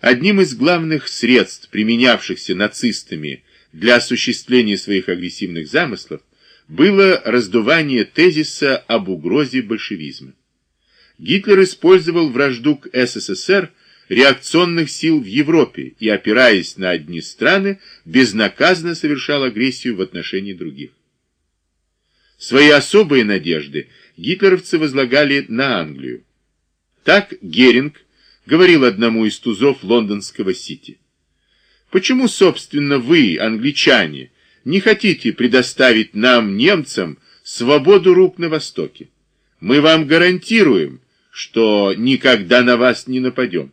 Одним из главных средств, применявшихся нацистами для осуществления своих агрессивных замыслов, было раздувание тезиса об угрозе большевизма. Гитлер использовал вражду к СССР реакционных сил в Европе и, опираясь на одни страны, безнаказанно совершал агрессию в отношении других. Свои особые надежды гитлеровцы возлагали на Англию. Так Геринг говорил одному из тузов лондонского Сити. Почему, собственно, вы, англичане, не хотите предоставить нам, немцам, свободу рук на Востоке? Мы вам гарантируем, что никогда на вас не нападем.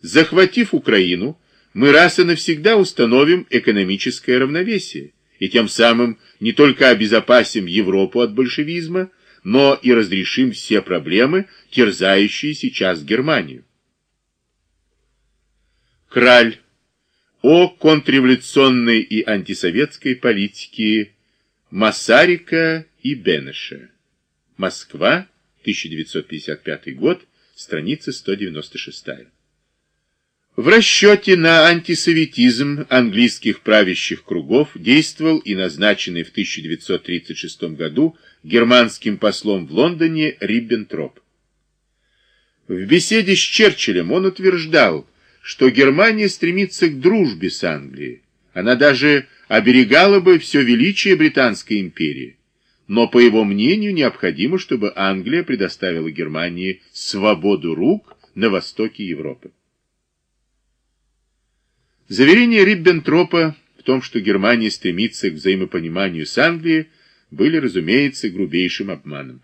Захватив Украину, мы раз и навсегда установим экономическое равновесие и тем самым не только обезопасим Европу от большевизма, но и разрешим все проблемы, терзающие сейчас Германию. Краль о контрреволюционной и антисоветской политике Масарика и Бенеша. Москва, 1955 год, страница 196. В расчете на антисоветизм английских правящих кругов действовал и назначенный в 1936 году германским послом в Лондоне Риббентроп. В беседе с Черчиллем он утверждал, что Германия стремится к дружбе с Англией. Она даже оберегала бы все величие Британской империи. Но, по его мнению, необходимо, чтобы Англия предоставила Германии свободу рук на востоке Европы. Заверения Риббентропа в том, что Германия стремится к взаимопониманию с Англией, были, разумеется, грубейшим обманом.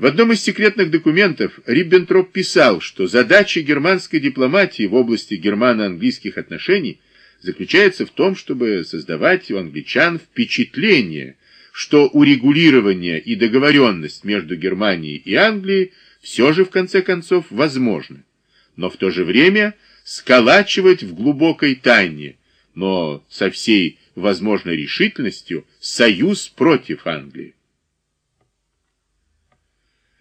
В одном из секретных документов Риббентроп писал, что задача германской дипломатии в области германо-английских отношений заключается в том, чтобы создавать у англичан впечатление, что урегулирование и договоренность между Германией и Англией все же в конце концов возможны, но в то же время сколачивать в глубокой тайне, но со всей возможной решительностью, союз против Англии.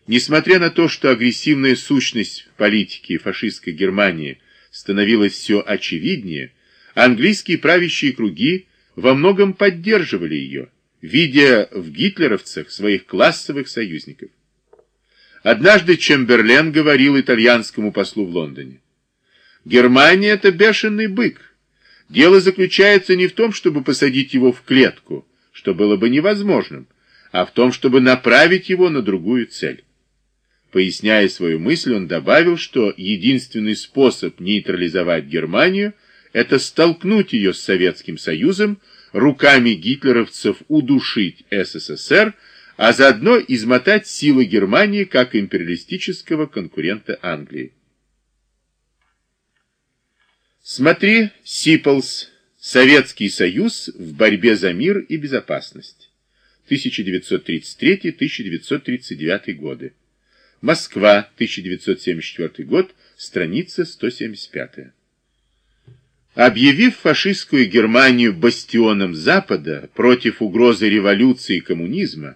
Несмотря на то, что агрессивная сущность политики фашистской Германии становилась все очевиднее, английские правящие круги во многом поддерживали ее, видя в гитлеровцах своих классовых союзников. Однажды Чемберлен говорил итальянскому послу в Лондоне, «Германия — это бешеный бык. Дело заключается не в том, чтобы посадить его в клетку, что было бы невозможным, а в том, чтобы направить его на другую цель». Поясняя свою мысль, он добавил, что единственный способ нейтрализовать Германию – это столкнуть ее с Советским Союзом, руками гитлеровцев удушить СССР, а заодно измотать силы Германии как империалистического конкурента Англии. Смотри, Сиплс, Советский Союз в борьбе за мир и безопасность. 1933-1939 годы. Москва, 1974 год, страница 175. Объявив фашистскую Германию бастионом Запада против угрозы революции и коммунизма,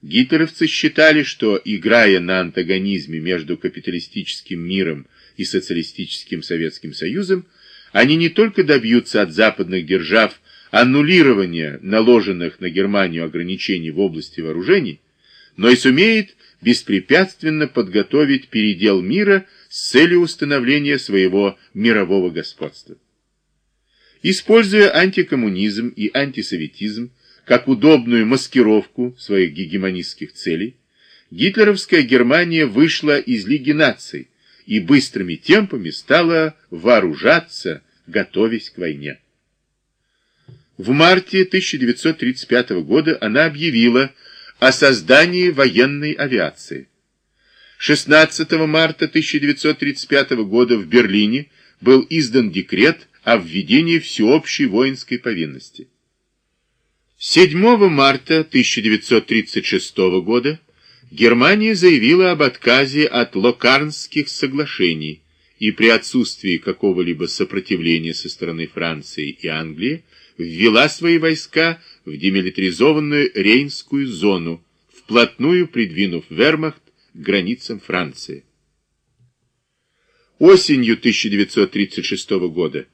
гитлеровцы считали, что, играя на антагонизме между капиталистическим миром и социалистическим Советским Союзом, они не только добьются от западных держав аннулирования наложенных на Германию ограничений в области вооружений, но и сумеет беспрепятственно подготовить передел мира с целью установления своего мирового господства. Используя антикоммунизм и антисоветизм как удобную маскировку своих гегемонистских целей, гитлеровская Германия вышла из Лиги наций и быстрыми темпами стала вооружаться, готовясь к войне. В марте 1935 года она объявила о создании военной авиации. 16 марта 1935 года в Берлине был издан декрет о введении всеобщей воинской повинности. 7 марта 1936 года Германия заявила об отказе от Локарнских соглашений и при отсутствии какого-либо сопротивления со стороны Франции и Англии ввела свои войска в демилитаризованную Рейнскую зону, вплотную придвинув вермахт к границам Франции. Осенью 1936 года